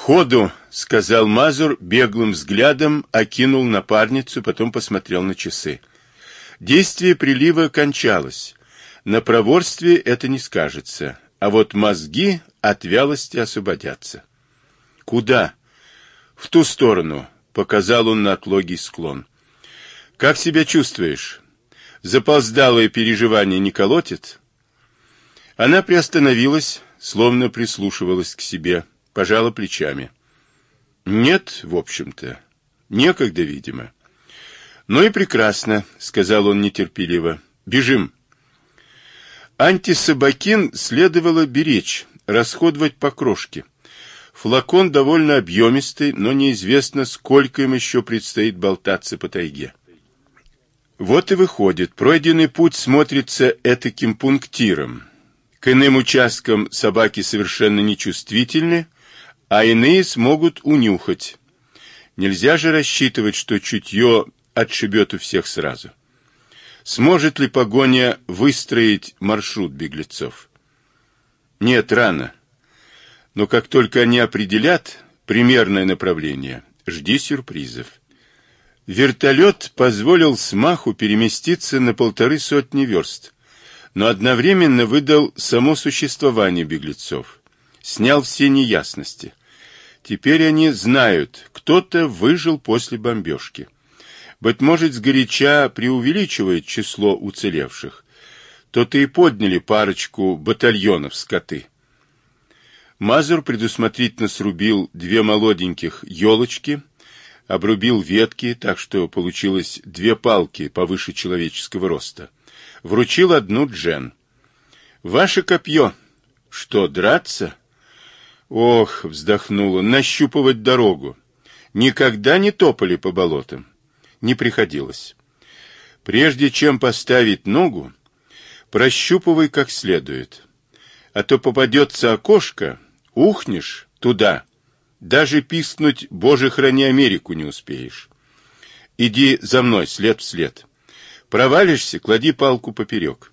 «Ходу!» — сказал Мазур, беглым взглядом окинул напарницу, потом посмотрел на часы. Действие прилива кончалось. На проворстве это не скажется, а вот мозги от вялости освободятся. «Куда?» «В ту сторону», — показал он на отлогий склон. «Как себя чувствуешь? Запоздалое переживание не колотит?» Она приостановилась, словно прислушивалась к себе, пожала плечами. «Нет, в общем-то. Некогда, видимо». «Ну и прекрасно», — сказал он нетерпеливо. «Бежим». Антисобакин следовало беречь, расходовать по крошке. Флакон довольно объемистый, но неизвестно, сколько им еще предстоит болтаться по тайге. Вот и выходит, пройденный путь смотрится этаким пунктиром. К иным участкам собаки совершенно нечувствительны, а иные смогут унюхать. Нельзя же рассчитывать, что чутье отшибет у всех сразу. Сможет ли погоня выстроить маршрут беглецов? Нет, рано. Но как только они определят примерное направление, жди сюрпризов. Вертолет позволил Смаху переместиться на полторы сотни верст, но одновременно выдал само существование беглецов, снял все неясности. Теперь они знают, кто-то выжил после бомбежки. Быть может, сгоряча преувеличивает число уцелевших. То-то и подняли парочку батальонов скоты. Мазур предусмотрительно срубил две молоденьких елочки, обрубил ветки, так что получилось две палки повыше человеческого роста. Вручил одну Джен. «Ваше копье. Что, драться?» Ох, вздохнула, нащупывать дорогу. Никогда не топали по болотам. Не приходилось. Прежде чем поставить ногу, прощупывай как следует. А то попадется окошко, ухнешь туда. Даже пискнуть «Боже, храни Америку» не успеешь. Иди за мной, след в след. Провалишься, клади палку поперек.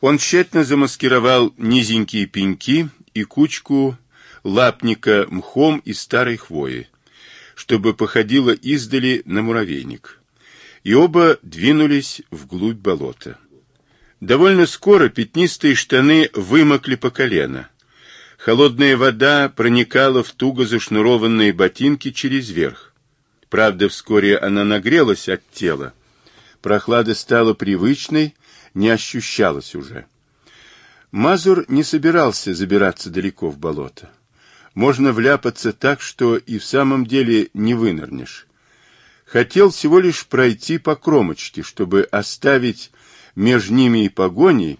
Он тщательно замаскировал низенькие пеньки и кучку лапника мхом из старой хвои, чтобы походило издали на муравейник. И оба двинулись вглубь болота. Довольно скоро пятнистые штаны вымокли по колено. Холодная вода проникала в туго зашнурованные ботинки через верх. Правда, вскоре она нагрелась от тела. Прохлада стала привычной, не ощущалась уже. Мазур не собирался забираться далеко в болото. Можно вляпаться так, что и в самом деле не вынырнешь. Хотел всего лишь пройти по кромочке, чтобы оставить между ними и погоней,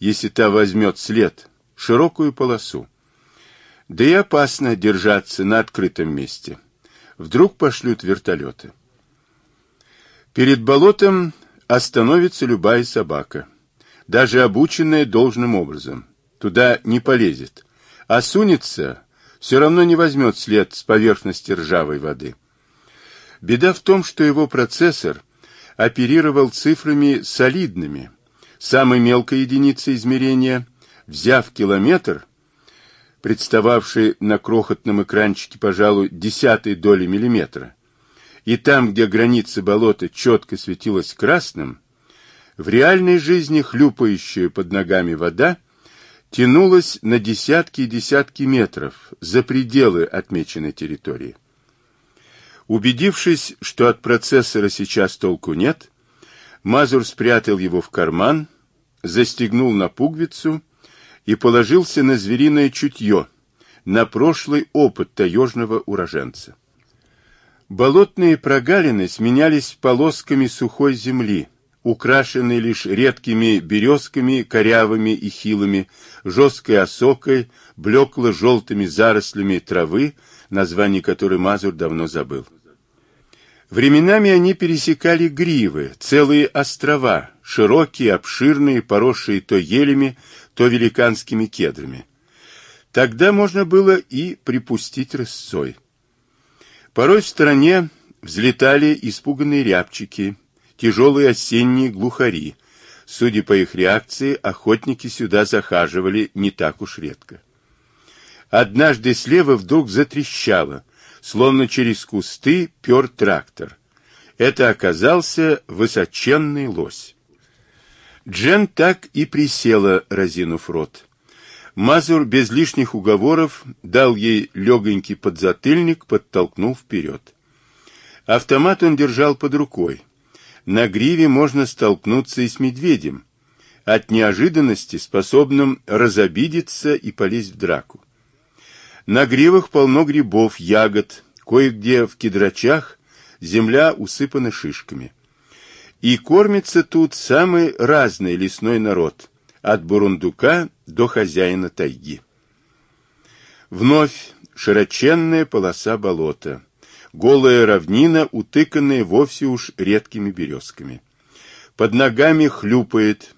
если та возьмет след, широкую полосу. Да и опасно держаться на открытом месте. Вдруг пошлют вертолеты. Перед болотом остановится любая собака даже обученная должным образом. Туда не полезет. А сунется, все равно не возьмет след с поверхности ржавой воды. Беда в том, что его процессор оперировал цифрами солидными. Самой мелкой единицей измерения, взяв километр, представавший на крохотном экранчике, пожалуй, десятой доли миллиметра, и там, где граница болота четко светилась красным, в реальной жизни хлюпающая под ногами вода тянулась на десятки и десятки метров за пределы отмеченной территории. Убедившись, что от процессора сейчас толку нет, Мазур спрятал его в карман, застегнул на пуговицу и положился на звериное чутье, на прошлый опыт таежного уроженца. Болотные прогалины сменялись полосками сухой земли, украшенный лишь редкими березками, корявыми и хилыми, жесткой осокой, блекло-желтыми зарослями травы, название которой Мазур давно забыл. Временами они пересекали гривы, целые острова, широкие, обширные, поросшие то елями, то великанскими кедрами. Тогда можно было и припустить рысцой. Порой в стороне взлетали испуганные рябчики, тяжелые осенние глухари. Судя по их реакции, охотники сюда захаживали не так уж редко. Однажды слева вдруг затрещало, словно через кусты пер трактор. Это оказался высоченный лось. Джен так и присела, разинув рот. Мазур без лишних уговоров дал ей легонький подзатыльник, подтолкнул вперед. Автомат он держал под рукой. На гриве можно столкнуться и с медведем, от неожиданности способным разобидеться и полезть в драку. На гривах полно грибов, ягод, кое-где в кедрачах земля усыпана шишками. И кормится тут самый разный лесной народ, от бурундука до хозяина тайги. Вновь широченная полоса болота, голая равнина, утыканная вовсе уж редкими березками. Под ногами хлюпает,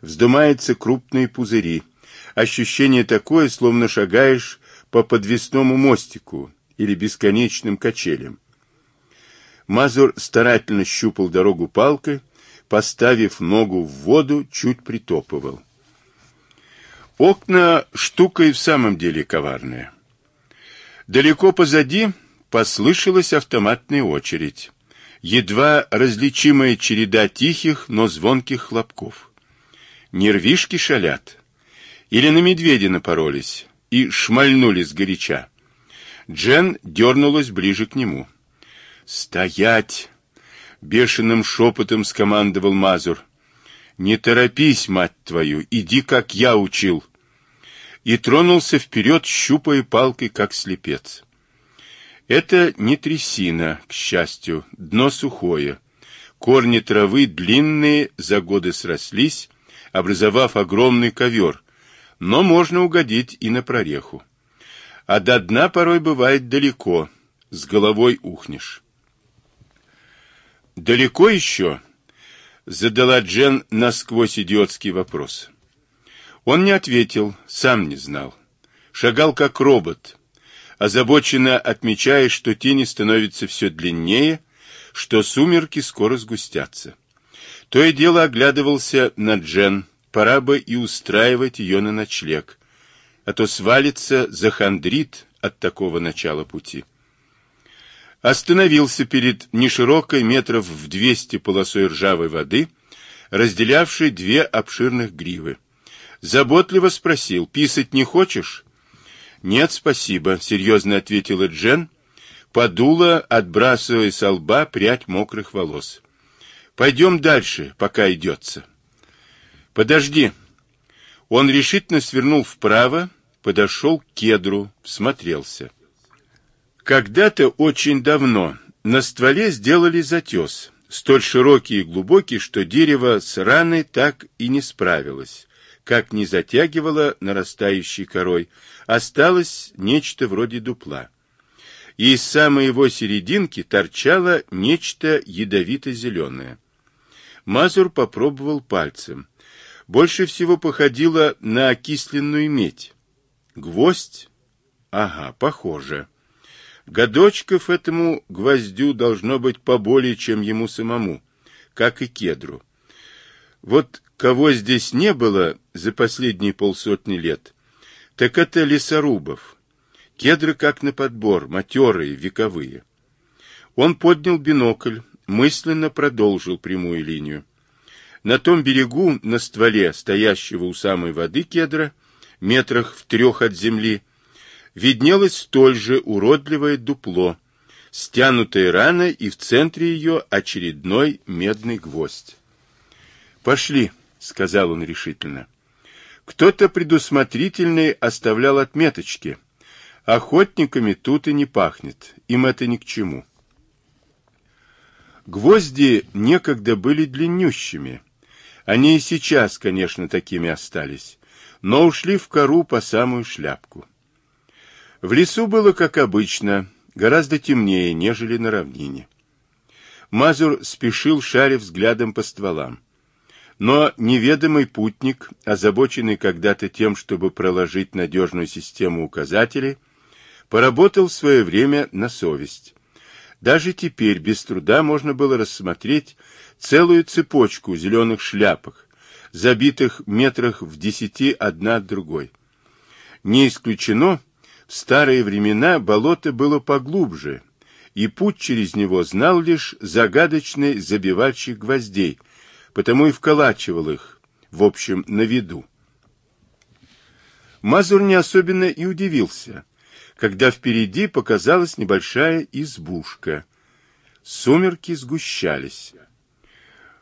вздымаются крупные пузыри. Ощущение такое, словно шагаешь по подвесному мостику или бесконечным качелям. Мазур старательно щупал дорогу палкой, поставив ногу в воду, чуть притопывал. Окна штука и в самом деле коварная. Далеко позади послышалась автоматная очередь. Едва различимая череда тихих, но звонких хлопков. Нервишки шалят. Или на медведя напоролись, и шмальнули сгоряча. Джен дернулась ближе к нему. «Стоять!» — бешеным шепотом скомандовал Мазур. «Не торопись, мать твою, иди, как я учил!» И тронулся вперед, щупая палкой, как слепец. Это не трясина, к счастью, дно сухое. Корни травы длинные, за годы срослись, образовав огромный ковер, но можно угодить и на прореху. А до дна порой бывает далеко, с головой ухнешь. «Далеко еще?» — задала Джен насквозь идиотский вопрос. Он не ответил, сам не знал. Шагал как робот, озабоченно отмечая, что тени становятся все длиннее, что сумерки скоро сгустятся. То и дело оглядывался на Джен, Пора бы и устраивать ее на ночлег, а то свалится, захандрит от такого начала пути. Остановился перед неширокой метров в двести полосой ржавой воды, разделявшей две обширных гривы. Заботливо спросил, писать не хочешь? Нет, спасибо, серьезно ответила Джен, подула, отбрасывая со лба прядь мокрых волос. Пойдем дальше, пока идется. Подожди. Он решительно свернул вправо, подошел к кедру, всмотрелся. Когда-то очень давно на стволе сделали затес, столь широкий и глубокий, что дерево с раной так и не справилось, как не затягивало нарастающей корой, осталось нечто вроде дупла. И из самой его серединки торчало нечто ядовито-зеленое. Мазур попробовал пальцем больше всего походила на окисленную медь. Гвоздь? Ага, похоже. Годочков этому гвоздю должно быть поболее, чем ему самому, как и кедру. Вот кого здесь не было за последние полсотни лет, так это лесорубов. Кедры как на подбор, матерые, вековые. Он поднял бинокль, мысленно продолжил прямую линию. На том берегу, на стволе, стоящего у самой воды кедра, метрах в трех от земли, виднелось столь же уродливое дупло, стянутое рано и в центре ее очередной медный гвоздь. «Пошли», — сказал он решительно. Кто-то предусмотрительный оставлял отметочки. Охотниками тут и не пахнет, им это ни к чему. Гвозди некогда были длиннющими, они и сейчас, конечно, такими остались, но ушли в кору по самую шляпку. В лесу было, как обычно, гораздо темнее, нежели на равнине. Мазур спешил, шаря взглядом по стволам. Но неведомый путник, озабоченный когда-то тем, чтобы проложить надежную систему указателей, поработал в свое время на совесть. Даже теперь без труда можно было рассмотреть целую цепочку зеленых шляпок, забитых метрах в десяти одна от другой. Не исключено, В старые времена болото было поглубже, и путь через него знал лишь загадочный забивальщик гвоздей, потому и вколачивал их, в общем, на виду. Мазур не особенно и удивился, когда впереди показалась небольшая избушка. Сумерки сгущались.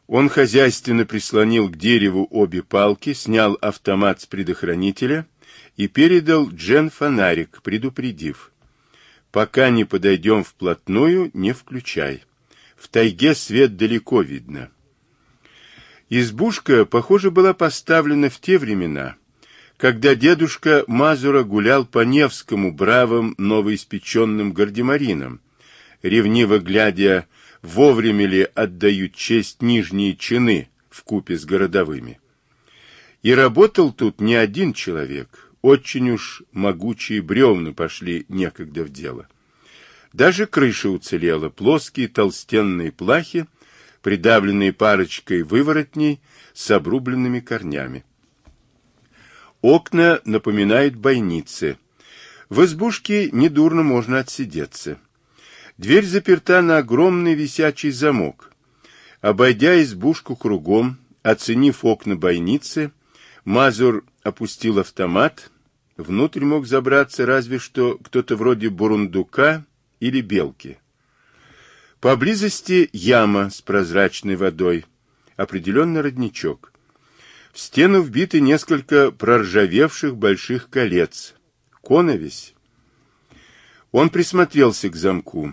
Он хозяйственно прислонил к дереву обе палки, снял автомат с предохранителя и передал Джен фонарик, предупредив. «Пока не подойдем вплотную, не включай. В тайге свет далеко видно». Избушка, похоже, была поставлена в те времена, когда дедушка Мазура гулял по Невскому бравым новоиспеченным гардемаринам, ревниво глядя, вовремя ли отдают честь нижние чины в купе с городовыми. И работал тут не один человек, очень уж могучие бревна пошли некогда в дело. Даже крыша уцелела, плоские толстенные плахи, придавленные парочкой выворотней с обрубленными корнями. Окна напоминают бойницы. В избушке недурно можно отсидеться. Дверь заперта на огромный висячий замок. Обойдя избушку кругом, оценив окна бойницы, Мазур опустил автомат. Внутрь мог забраться разве что кто-то вроде бурундука или белки. Поблизости яма с прозрачной водой, определенно родничок. В стену вбиты несколько проржавевших больших колец. Коновесь. Он присмотрелся к замку,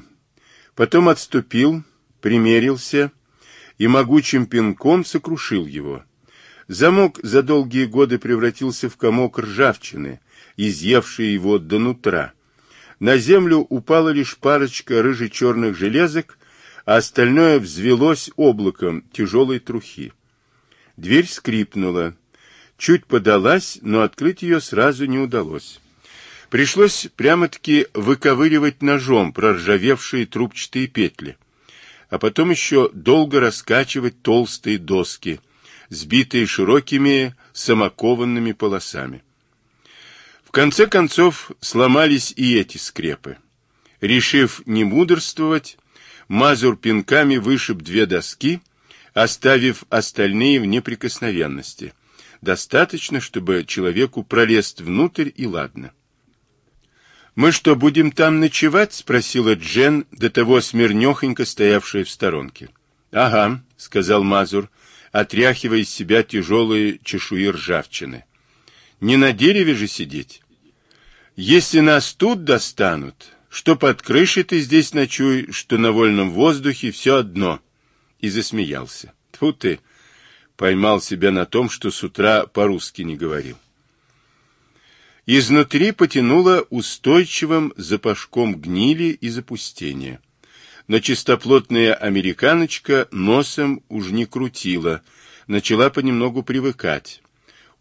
потом отступил, примерился и могучим пинком сокрушил его. Замок за долгие годы превратился в комок ржавчины, изъевший его до нутра. На землю упала лишь парочка рыже-черных железок, а остальное взвелось облаком тяжелой трухи. Дверь скрипнула. Чуть подалась, но открыть ее сразу не удалось. Пришлось прямо-таки выковыривать ножом проржавевшие трубчатые петли, а потом еще долго раскачивать толстые доски, сбитые широкими самокованными полосами. Конце концов сломались и эти скрепы. Решив не мудрствовать, Мазур пинками вышиб две доски — оставив остальные в неприкосновенности. Достаточно, чтобы человеку пролезть внутрь, и ладно. «Мы что, будем там ночевать?» — спросила Джен, до того смирнехонько стоявшая в сторонке. «Ага», — сказал Мазур, отряхивая из себя тяжелые чешуи ржавчины. «Не на дереве же сидеть. Если нас тут достанут, что под крышей ты здесь ночуй, что на вольном воздухе, все одно и засмеялся. Тьфу ты! Поймал себя на том, что с утра по-русски не говорил. Изнутри потянуло устойчивым запашком гнили и запустения. Но чистоплотная американочка носом уж не крутила, начала понемногу привыкать.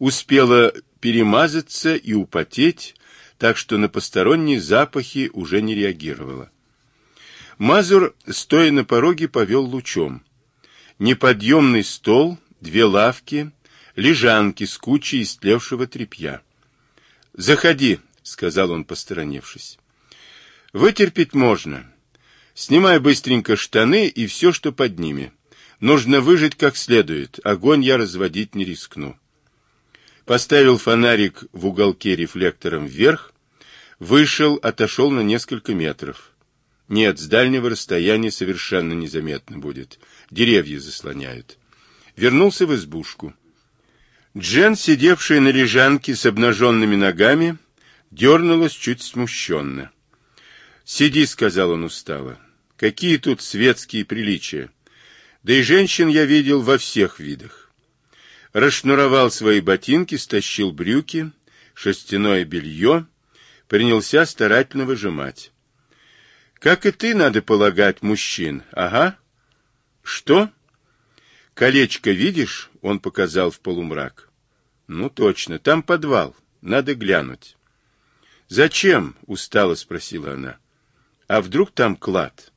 Успела перемазаться и употеть, так что на посторонние запахи уже не реагировала. Мазур, стоя на пороге, повел лучом неподъемный стол, две лавки, лежанки с кучей истлевшего тряпья. «Заходи», — сказал он, посторонившись. «Вытерпеть можно. Снимай быстренько штаны и все, что под ними. Нужно выжить как следует. Огонь я разводить не рискну». Поставил фонарик в уголке рефлектором вверх, вышел, отошел на несколько метров. Нет, с дальнего расстояния совершенно незаметно будет. Деревья заслоняют. Вернулся в избушку. Джен, сидевшая на лежанке с обнаженными ногами, дернулась чуть смущенно. «Сиди», — сказал он устало. «Какие тут светские приличия? Да и женщин я видел во всех видах». Расшнуровал свои ботинки, стащил брюки, шерстяное белье, принялся старательно выжимать. Как и ты, надо полагать, мужчин. Ага. Что? Колечко видишь? Он показал в полумрак. Ну, точно, там подвал. Надо глянуть. Зачем? Устало спросила она. А вдруг там клад?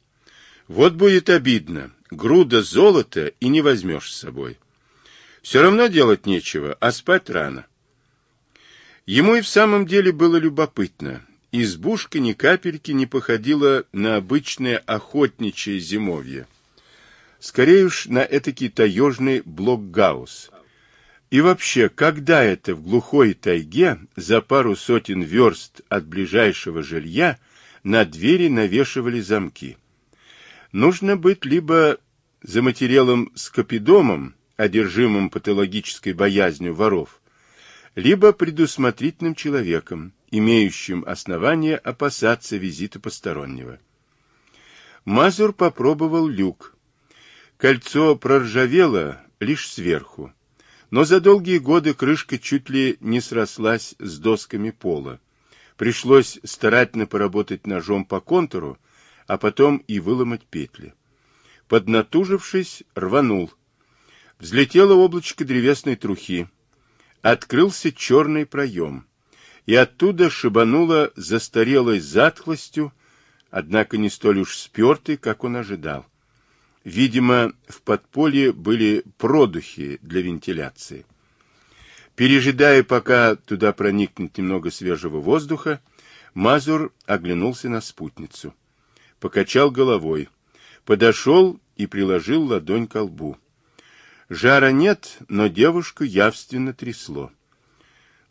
Вот будет обидно. Груда золота и не возьмешь с собой. Все равно делать нечего, а спать рано. Ему и в самом деле было любопытно, избушка ни капельки не походила на обычное охотничье зимовье. Скорее уж на этакий таежный блокгаус. И вообще, когда это в глухой тайге за пару сотен верст от ближайшего жилья на двери навешивали замки? Нужно быть либо за материалом скопидомом, одержимым патологической боязнью воров, либо предусмотрительным человеком, имеющим основания опасаться визита постороннего. Мазур попробовал люк. Кольцо проржавело лишь сверху, но за долгие годы крышка чуть ли не срослась с досками пола. Пришлось старательно поработать ножом по контуру, а потом и выломать петли. Поднатужившись, рванул. Взлетело облачко древесной трухи. Открылся черный проем. И оттуда шибануло застарелой затхлостью, однако не столь уж спертый, как он ожидал. Видимо, в подполье были продухи для вентиляции. Пережидая, пока туда проникнет немного свежего воздуха, Мазур оглянулся на спутницу. Покачал головой. Подошел и приложил ладонь к лбу. Жара нет, но девушку явственно трясло.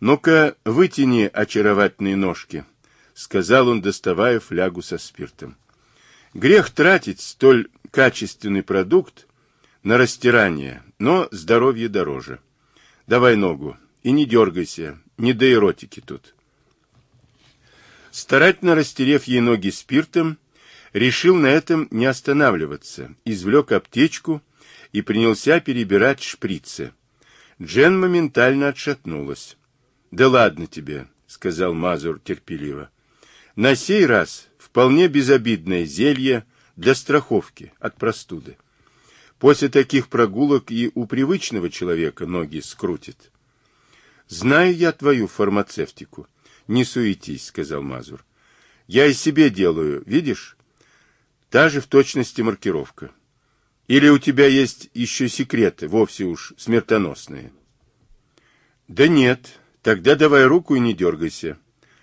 «Ну-ка, вытяни очаровательные ножки», — сказал он, доставая флягу со спиртом. «Грех тратить столь качественный продукт на растирание, но здоровье дороже. Давай ногу и не дергайся, не до эротики тут». Старательно растерев ей ноги спиртом, решил на этом не останавливаться, извлек аптечку и принялся перебирать шприцы. Джен моментально отшатнулась. — Да ладно тебе, — сказал Мазур терпеливо. — На сей раз вполне безобидное зелье для страховки от простуды. После таких прогулок и у привычного человека ноги скрутит. — Знаю я твою фармацевтику. — Не суетись, — сказал Мазур. — Я и себе делаю, видишь? Та же в точности маркировка. Или у тебя есть еще секреты, вовсе уж смертоносные? Да нет, тогда давай руку и не дергайся.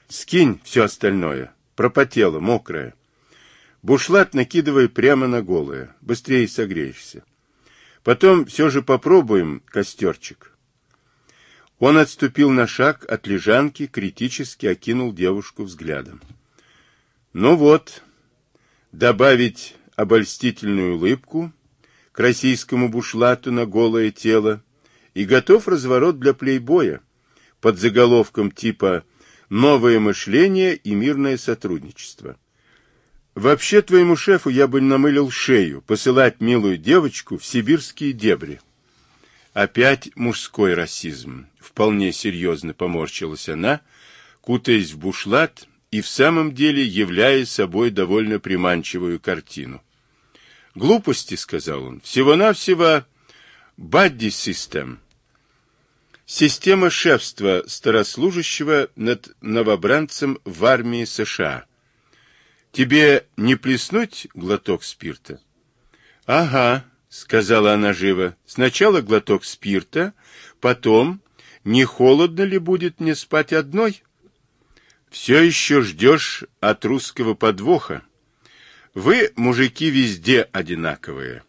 Скинь все остальное, пропотело, мокрое. Бушлат накидывай прямо на голое, быстрее согреешься. Потом все же попробуем костерчик. Он отступил на шаг от лежанки, критически окинул девушку взглядом. Ну вот, добавить обольстительную улыбку к российскому бушлату на голое тело и готов разворот для плейбоя под заголовком типа «Новое мышление и мирное сотрудничество». Вообще твоему шефу я бы намылил шею посылать милую девочку в сибирские дебри. Опять мужской расизм. Вполне серьезно поморщилась она, кутаясь в бушлат и в самом деле являя собой довольно приманчивую картину. «Глупости», — сказал он, — «всего-навсего бадди систем». Система шефства старослужащего над новобранцем в армии США. Тебе не плеснуть глоток спирта? Ага, сказала она живо. Сначала глоток спирта, потом не холодно ли будет мне спать одной? Все еще ждешь от русского подвоха. Вы, мужики, везде одинаковые.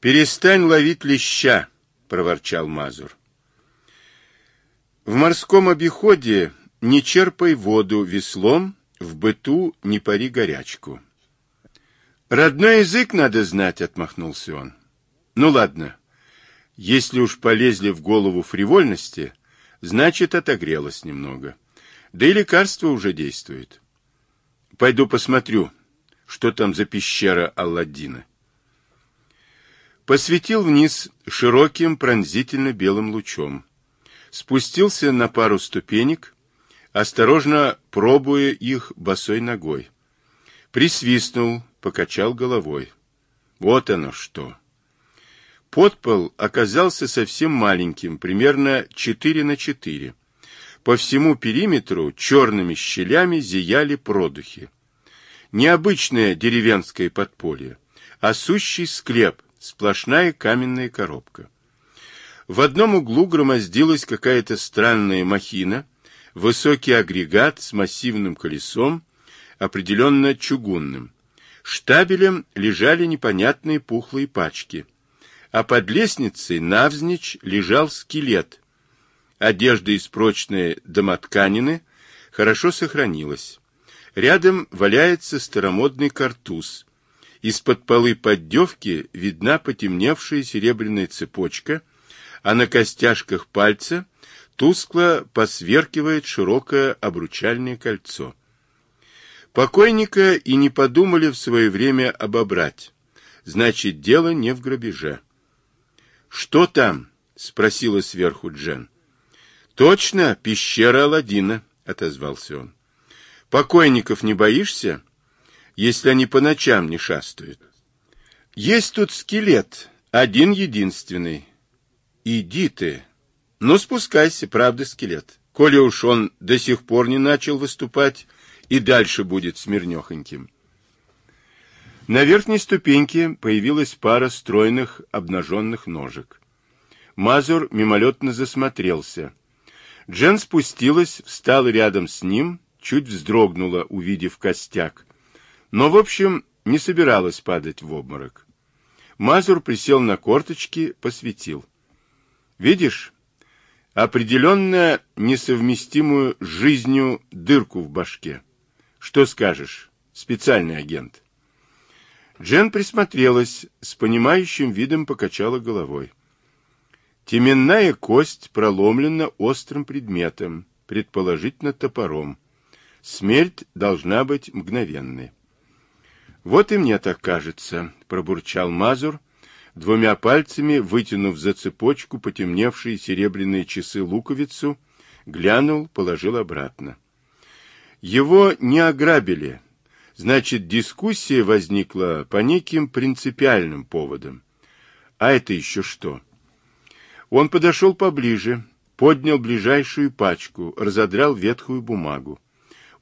Перестань ловить леща, проворчал Мазур. В морском обиходе не черпай воду веслом, в быту не пари горячку. Родной язык надо знать, отмахнулся он. Ну ладно, если уж полезли в голову фривольности, значит отогрелось немного. Да и лекарство уже действует. Пойду посмотрю, что там за пещера Алладина. Посветил вниз широким пронзительно белым лучом. Спустился на пару ступенек, осторожно пробуя их босой ногой. Присвистнул, покачал головой. Вот оно что. Подпол оказался совсем маленьким, примерно 4 на 4. По всему периметру черными щелями зияли продухи. Необычное деревенское подполье, а сущий склеп, сплошная каменная коробка. В одном углу громоздилась какая-то странная махина, Высокий агрегат с массивным колесом, определенно чугунным. Штабелем лежали непонятные пухлые пачки. А под лестницей навзничь лежал скелет. Одежда из прочной домотканины хорошо сохранилась. Рядом валяется старомодный картуз. Из-под полы поддевки видна потемневшая серебряная цепочка, а на костяшках пальца тускло посверкивает широкое обручальное кольцо. Покойника и не подумали в свое время обобрать. Значит, дело не в грабеже. «Что там?» — спросила сверху Джен. «Точно, пещера Аладдина», — отозвался он. «Покойников не боишься, если они по ночам не шастают?» «Есть тут скелет, один-единственный. Иди ты. Ну, спускайся, правда, скелет. Коли уж он до сих пор не начал выступать, и дальше будет смирнехоньким. На верхней ступеньке появилась пара стройных обнаженных ножек. Мазур мимолетно засмотрелся. Джен спустилась, встала рядом с ним, чуть вздрогнула, увидев костяк. Но, в общем, не собиралась падать в обморок. Мазур присел на корточки, посветил. «Видишь, определенно несовместимую с жизнью дырку в башке. Что скажешь, специальный агент? Джен присмотрелась, с понимающим видом покачала головой. Теменная кость проломлена острым предметом, предположительно топором. Смерть должна быть мгновенной. Вот и мне так кажется, пробурчал Мазур, двумя пальцами вытянув за цепочку потемневшие серебряные часы луковицу, глянул, положил обратно. Его не ограбили. Значит, дискуссия возникла по неким принципиальным поводам. А это еще что? Он подошел поближе, поднял ближайшую пачку, разодрал ветхую бумагу.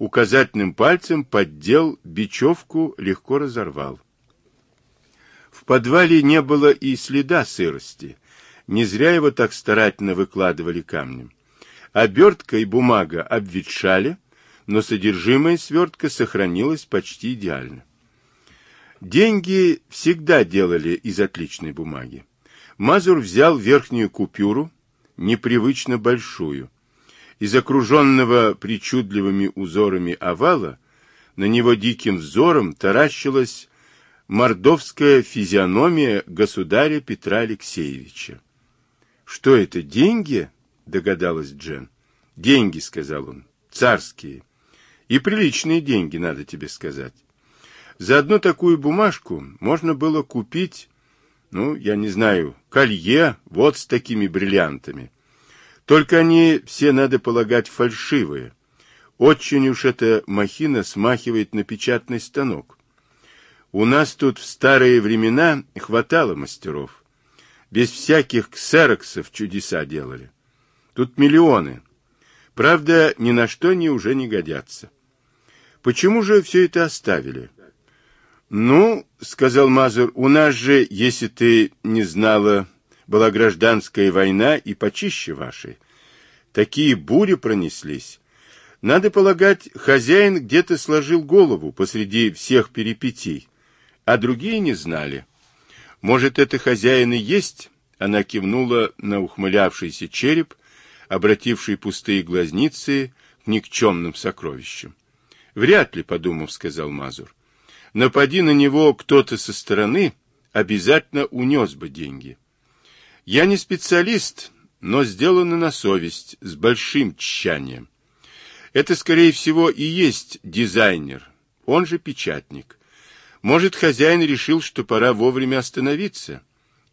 Указательным пальцем поддел бечевку, легко разорвал. В подвале не было и следа сырости. Не зря его так старательно выкладывали камнем. Обертка и бумага обветшали, но содержимое свертка сохранилось почти идеально. Деньги всегда делали из отличной бумаги. Мазур взял верхнюю купюру, непривычно большую. Из окруженного причудливыми узорами овала на него диким взором таращилась мордовская физиономия государя Петра Алексеевича. «Что это, деньги?» — догадалась Джен. «Деньги», — сказал он, — «царские». И приличные деньги, надо тебе сказать. За одну такую бумажку можно было купить, ну, я не знаю, колье вот с такими бриллиантами. Только они все, надо полагать, фальшивые. Очень уж эта махина смахивает на печатный станок. У нас тут в старые времена хватало мастеров. Без всяких ксероксов чудеса делали. Тут миллионы. Правда, ни на что они уже не годятся. Почему же все это оставили? Ну, сказал Мазур, у нас же, если ты не знала, была гражданская война и почище вашей. Такие бури пронеслись. Надо полагать, хозяин где-то сложил голову посреди всех перипетий, а другие не знали. Может, это хозяин и есть? Она кивнула на ухмылявшийся череп, обративший пустые глазницы к никчемным сокровищам. Вряд ли, подумав, сказал Мазур. Напади на него кто-то со стороны, обязательно унес бы деньги. Я не специалист, но сделано на совесть, с большим тщанием. Это, скорее всего, и есть дизайнер, он же печатник. Может, хозяин решил, что пора вовремя остановиться,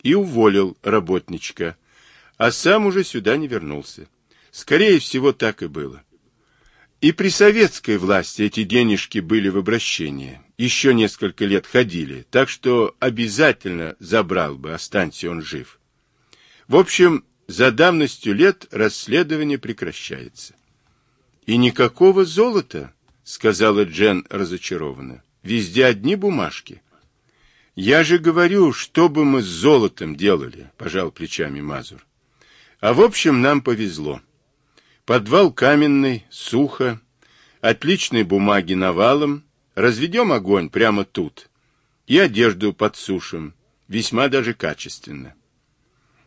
и уволил работничка, а сам уже сюда не вернулся. Скорее всего, так и было. И при советской власти эти денежки были в обращении. Еще несколько лет ходили, так что обязательно забрал бы, останься он жив. В общем, за давностью лет расследование прекращается. И никакого золота, сказала Джен разочарованно. Везде одни бумажки. Я же говорю, что бы мы с золотом делали, пожал плечами Мазур. А в общем, нам повезло. Подвал каменный, сухо, отличной бумаги навалом, разведем огонь прямо тут и одежду подсушим, весьма даже качественно.